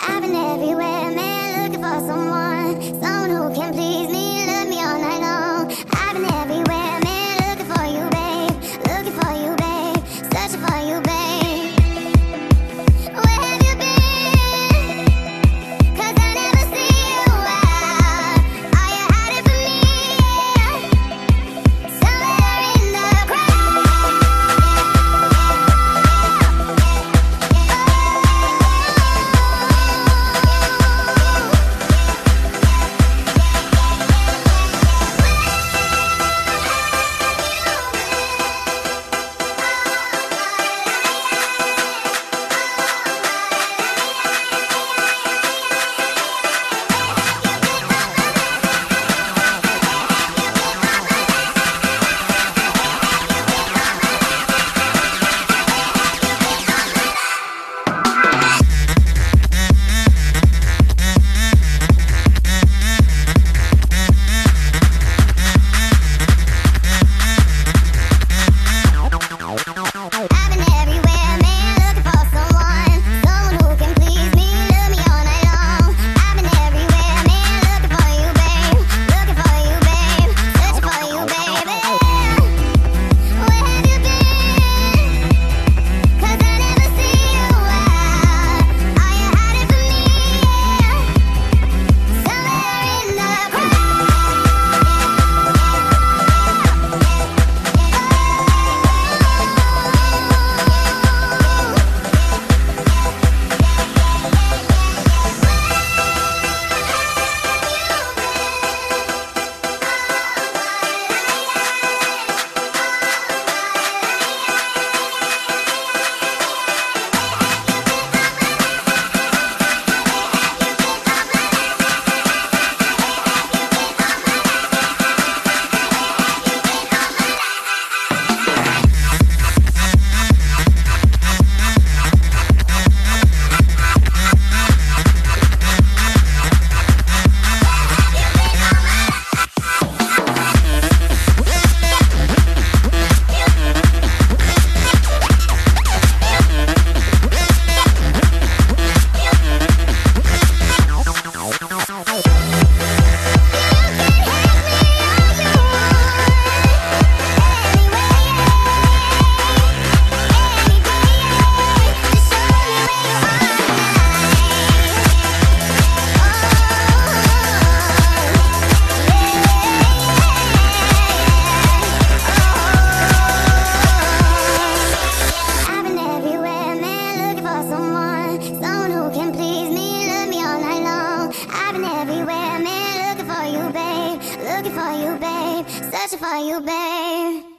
I've been everywhere, man, looking for someone, someone who can please. Looking for you, babe. Searching for you, babe.